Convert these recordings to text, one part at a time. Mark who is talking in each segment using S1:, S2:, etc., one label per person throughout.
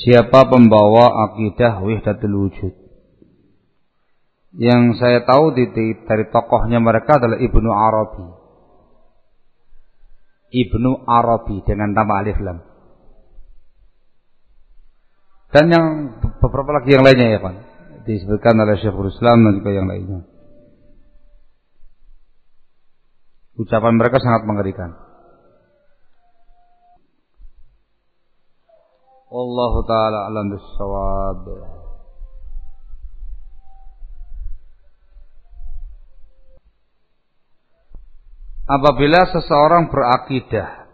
S1: siapa pembawa akidah wahdatul wujud. Yang saya tahu dari tokohnya mereka adalah Ibnu Arabi. Ibnu Arabi dengan nama alif lam. Dan yang beberapa lagi yang lainnya ya Pak. Disebutkan oleh Syekhul Islam dan juga yang lainnya. Ucapan mereka sangat mengerikan. Allah taala alam bisawab. Apabila seseorang berakidah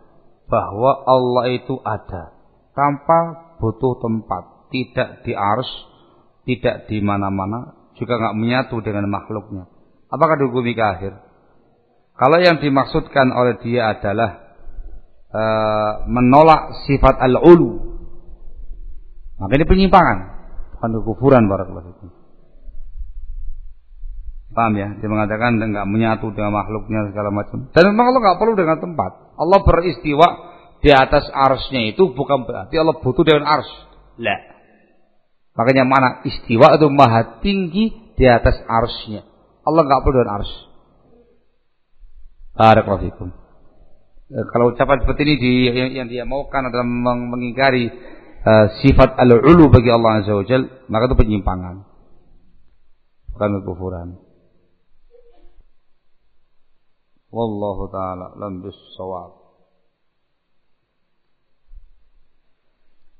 S1: bahwa Allah itu ada tanpa butuh tempat, tidak di ars, tidak di mana-mana, juga nggak menyatu dengan makhluknya. Apakah dihukumi kafir? Kalau yang dimaksudkan oleh dia adalah e, menolak sifat al-ulu, maka ini penyimpangan, bukan kekufuran barakallahu Paham ya? Dia mengatakan nggak menyatu dengan makhluknya segala macam. Dan memang Allah nggak perlu dengan tempat. Allah beristiwa di atas arsnya itu bukan berarti Allah butuh dengan ars. Lah. Makanya mana istiwa itu maha tinggi di atas arsnya. Allah nggak perlu dengan ars. Barakallahu e, Kalau ucapan seperti ini di, yang, yang dia maukan adalah meng, mengingkari uh, sifat al-ulu bagi Allah Azza wa Jal, maka itu penyimpangan. Bukan kekufuran. Wallahu taala lam bis-shawab.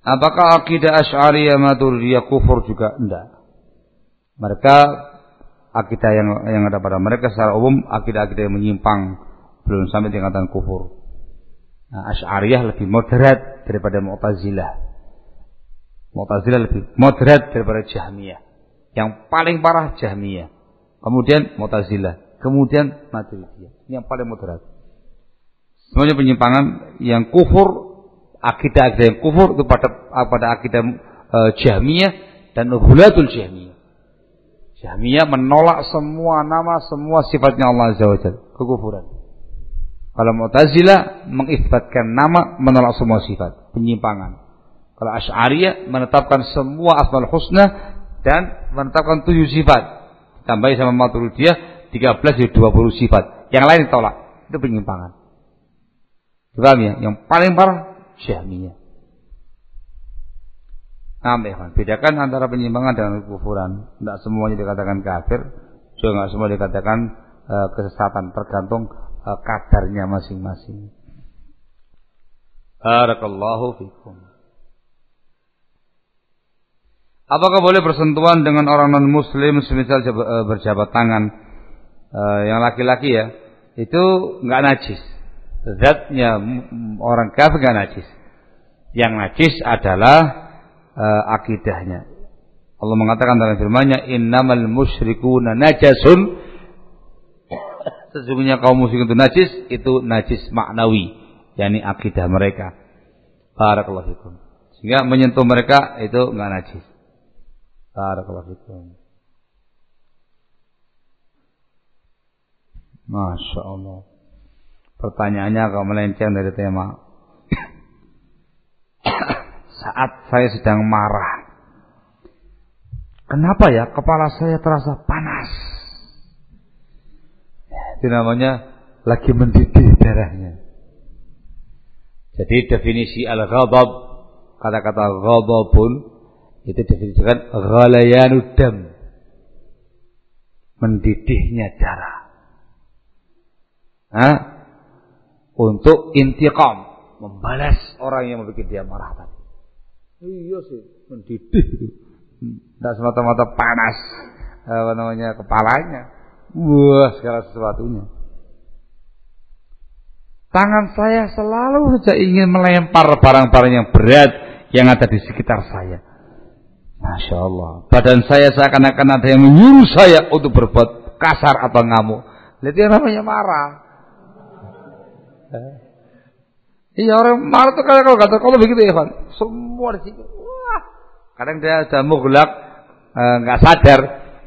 S1: Apakah akidah Asy'ariyah Maturidiyah kufur juga? Tidak. Mereka akidah yang yang ada pada mereka secara umum akidah-akidah yang menyimpang belum sampai tingkatan kufur. Nah, Asy'ariyah lebih moderat daripada Mu'tazilah. Mu'tazilah lebih moderat daripada Jahmiyah. Yang paling parah Jahmiyah. Kemudian Mu'tazilah, kemudian Maturidiyah. Ini yang paling moderat. Semuanya penyimpangan yang kufur akidah-akidah yang kufur itu pada pada akidah e, Jahmiyah dan Hulatul Jahmiyah. Jahmiyah menolak semua nama, semua sifatnya Allah Azza wa Jalla, kekufuran. Kalau Mu'tazilah mengisbatkan nama, menolak semua sifat, penyimpangan. Kalau Asy'ariyah menetapkan semua asmaul husna dan menetapkan tujuh sifat. Tambah sama Maturidiyah 13 jadi 20 sifat. Yang lain ditolak. Itu penyimpangan. Paham ya? Yang paling parah Syahmiyah. Nah, bedakan antara penyimpangan dengan kekufuran. Tidak semuanya dikatakan kafir, juga tidak semua dikatakan uh, kesesatan, tergantung uh, kadarnya masing-masing. Barakallahu fikum. Apakah boleh bersentuhan dengan orang non muslim semisal eh, berjabat tangan uh, yang laki-laki ya? Itu nggak najis zatnya orang kafir gak najis. Yang najis adalah uh, akidahnya. Allah mengatakan dalam firman-Nya, "Innamal musyrikuna najasun." Sesungguhnya kaum musyrik itu najis, itu najis maknawi, yakni akidah mereka. Barakallahu. Sehingga menyentuh mereka itu enggak najis. Barakallahu fikum. Masya Allah. Pertanyaannya agak melenceng dari tema. Saat saya sedang marah. Kenapa ya kepala saya terasa panas? Itu namanya lagi mendidih darahnya. Jadi definisi al-ghadab kata-kata ghadabun itu definisikan ghalayanu dam mendidihnya darah. Hah? untuk intiqam, membalas orang yang membuat dia marah tadi. Iya sih, mendidih. Tidak semata-mata panas apa namanya kepalanya. Wah, segala sesuatunya. Tangan saya selalu saja ingin melempar barang-barang yang berat yang ada di sekitar saya. Masya Allah. Badan saya seakan-akan ada yang menyuruh saya untuk berbuat kasar atau ngamuk. Lihat yang namanya marah. Iya orang marah tuh kalau kata kalau begitu Pak. Semua di situ. Wah. Kadang dia sudah mughlak eh, nggak e, sadar.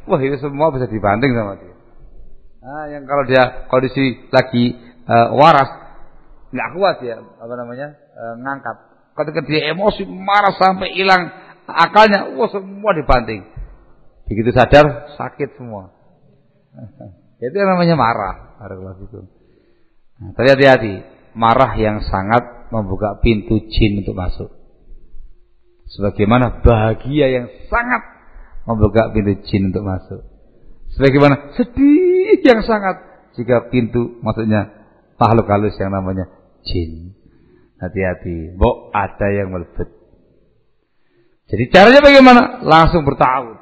S1: Wah itu semua bisa dibanding sama dia. Nah, yang kalau dia kondisi lagi e, waras nggak kuat ya apa namanya e, ngangkat Ketika dia emosi, marah sampai hilang akalnya, wah semua dibanting. Begitu sadar, sakit semua. Itu yang namanya marah. itu. Nah, tapi hati-hati, marah yang sangat membuka pintu jin untuk masuk. Sebagaimana bahagia yang sangat membuka pintu jin untuk masuk. Sebagaimana sedih yang sangat jika pintu maksudnya makhluk halus yang namanya jin. Hati-hati, bok ada yang melebet. Jadi caranya bagaimana? Langsung bertawud.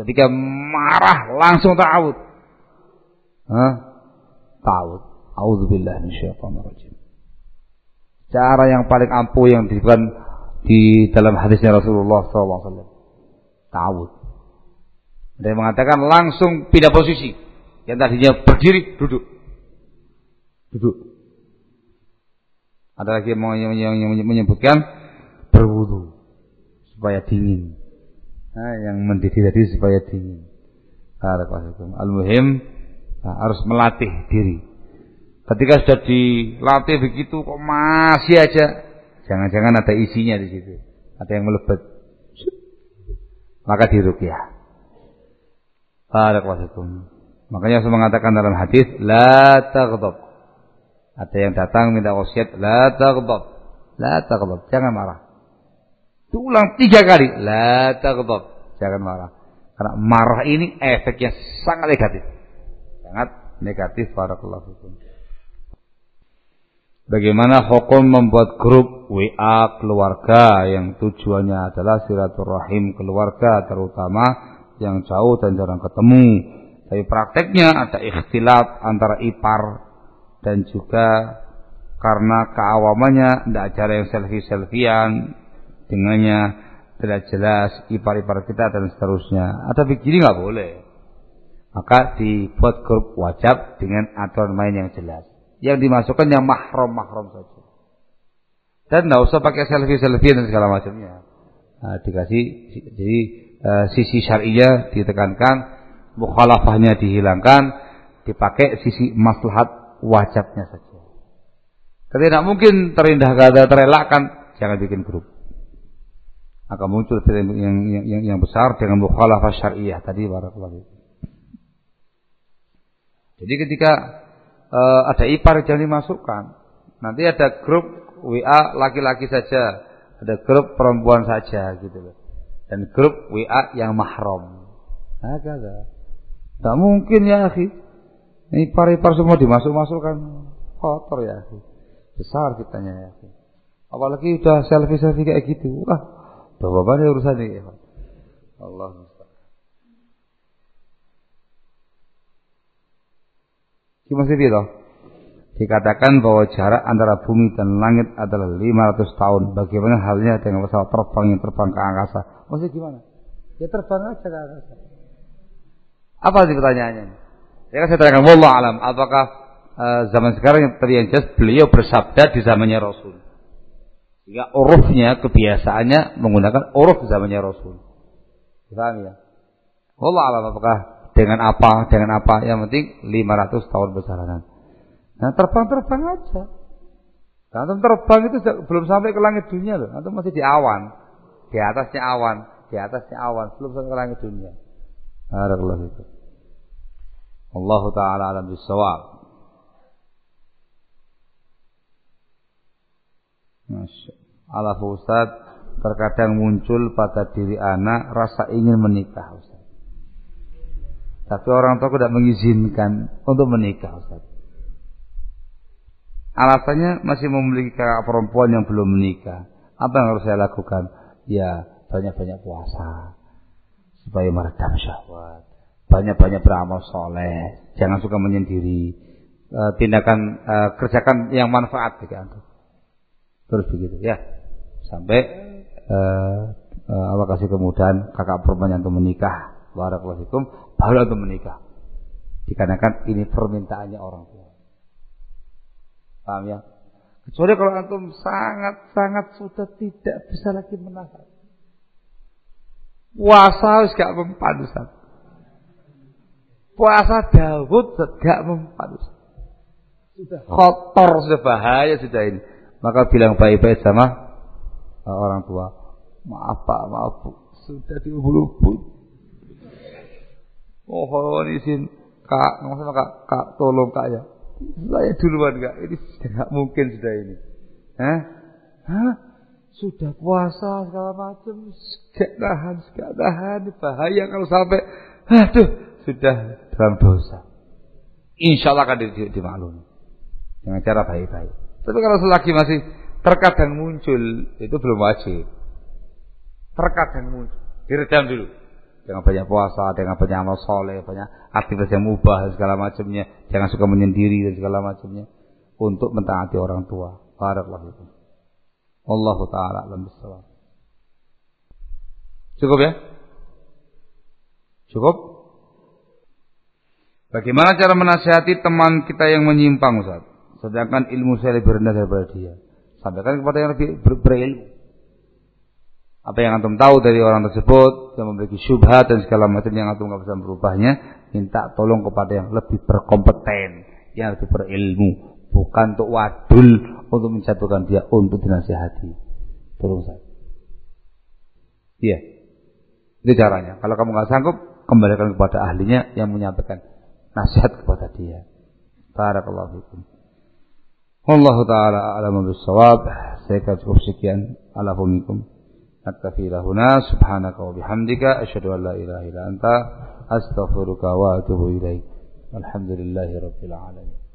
S1: Ketika marah langsung ta'awud. Hah? Ta'awud. A'udzubillah minasyaitonir Cara yang paling ampuh yang diberikan di dalam hadisnya Rasulullah SAW. Ta'awud. Ada yang mengatakan langsung pindah posisi. Yang tadinya berdiri, duduk. Duduk. Ada lagi yang menyebutkan berwudu supaya dingin. Nah, yang mendidih tadi supaya dingin. Al-muhim harus melatih diri. Ketika sudah dilatih begitu kok masih aja, jangan-jangan ada isinya di situ, ada yang melebet. Maka dirukyah. Barakallahu Makanya saya mengatakan dalam hadis la taghdab. Ada yang datang minta wasiat la taghdab. La taghdab, jangan marah. Diulang tiga kali, la taghdab, jangan marah. Karena marah ini efeknya sangat negatif. Sangat negatif barakallahu fikum. Bagaimana hukum membuat grup WA keluarga yang tujuannya adalah silaturahim keluarga terutama yang jauh dan jarang ketemu. Tapi prakteknya ada ikhtilat antara ipar dan juga karena keawamannya tidak cara yang selfie-selfian dengannya tidak jelas ipar-ipar kita dan seterusnya. Ada begini nggak boleh. Maka dibuat grup wajib dengan aturan main yang jelas yang dimasukkan yang mahram-mahram saja. Dan tidak usah pakai selfie-selfie dan segala macamnya. Nah, dikasih jadi uh, sisi syariah ditekankan, mukhalafahnya dihilangkan, dipakai sisi maslahat wajibnya saja. Ketika tidak mungkin terindah kata terelakkan, jangan bikin grup. Akan muncul yang, yang, yang, yang besar dengan mukhalafah syariah tadi barakallahu. Jadi ketika uh, ada ipar jangan dimasukkan. Nanti ada grup WA laki-laki saja, ada grup perempuan saja gitu loh. Dan grup WA yang mahram. Ada. Tak mungkin ya, akhi. Ipar-ipar semua dimasuk-masukkan. Kotor ya, akhi. Besar kitanya ya, akhi. Apalagi udah selfie-selfie kayak gitu. Wah, bapak-bapak urusan ini. Allah Masih gitu. Dikatakan bahwa jarak antara bumi dan langit adalah 500 tahun. Bagaimana halnya dengan pesawat terbang yang terbang ke angkasa? Maksudnya gimana? Ya terbang aja ke angkasa. Apa sih pertanyaannya? Ya kan saya tanyakan, Wallah alam, apakah uh, zaman sekarang yang jelas beliau bersabda di zamannya Rasul. Sehingga urufnya, kebiasaannya menggunakan uruf zamannya Rasul. Paham ya? Wallah alam, apakah dengan apa, dengan apa. Yang penting 500 tahun perjalanan. Nah terbang-terbang aja. Antum terbang itu belum sampai ke langit dunia loh. Antum masih di awan. Di atasnya awan. Di atasnya awan. Belum sampai ke langit dunia. Barakallahu itu. Allah Ta'ala alam bisawab. Masya Allah Ustaz terkadang muncul pada diri anak rasa ingin menikah Ustaz. Tapi orang tua tidak mengizinkan untuk menikah Ustaz. Alasannya masih memiliki kakak perempuan yang belum menikah. Apa yang harus saya lakukan? Ya banyak-banyak puasa. Supaya meredam syahwat. Banyak-banyak beramal soleh. Jangan suka menyendiri. E, tindakan e, kerjakan yang manfaat anda. Terus begitu ya. Sampai e, e, Allah kasih kemudahan kakak perempuan yang menikah. Barakallahu baru untuk menikah. Dikarenakan ini permintaannya orang tua. Paham ya? Kecuali kalau antum sangat-sangat sudah tidak bisa lagi menahan. Puasa harus gak mempan Ustaz. Puasa Daud gak mempan Ustaz. Sudah kotor, sudah bahaya sudah ini. Maka bilang baik-baik sama orang tua. Maaf Pak, maaf Bu. Sudah diubur-ubur. Mohon izin Kak, maksudnya Kak, Kak tolong Kak ya. Saya duluan Kak, ini sudah nggak mungkin sudah ini. Hah? Hah? Sudah puasa segala macam, gak tahan, gak tahan, bahaya kalau sampai, aduh, sudah dalam dosa. Insya Allah akan dimaklumi dengan cara baik-baik. Tapi kalau selagi masih terkadang muncul, itu belum wajib. Terkadang muncul, diredam dulu. Dengan banyak puasa, dengan banyak amal soleh, banyak aktivitas yang mubah segala macamnya. Jangan suka menyendiri dan segala macamnya. Untuk mentaati orang tua. Barakallahu itu. Allah taala alam bisawab. Cukup ya? Cukup? Bagaimana cara menasihati teman kita yang menyimpang Ustaz? Sedangkan ilmu saya lebih rendah daripada dia. Sampaikan kepada yang lebih ber berilmu. Apa yang antum tahu dari orang tersebut yang memiliki syubhat dan segala macam yang antum nggak bisa merubahnya, minta tolong kepada yang lebih berkompeten, yang lebih berilmu, bukan untuk wadul untuk menjatuhkan dia untuk dinasihati. Tolong saya. Iya. Itu caranya. Kalau kamu nggak sanggup, kembalikan kepada ahlinya yang menyampaikan nasihat kepada dia. Barakallahu fikum. Wallahu taala a'lamu bis-shawab. Saya cukup sekian ala minkum. Naktafi lahuna subhanaka wa bihamdika asyhadu an la ilaha illa anta astaghfiruka wa atubu ilaik. Alhamdulillahi rabbil alamin.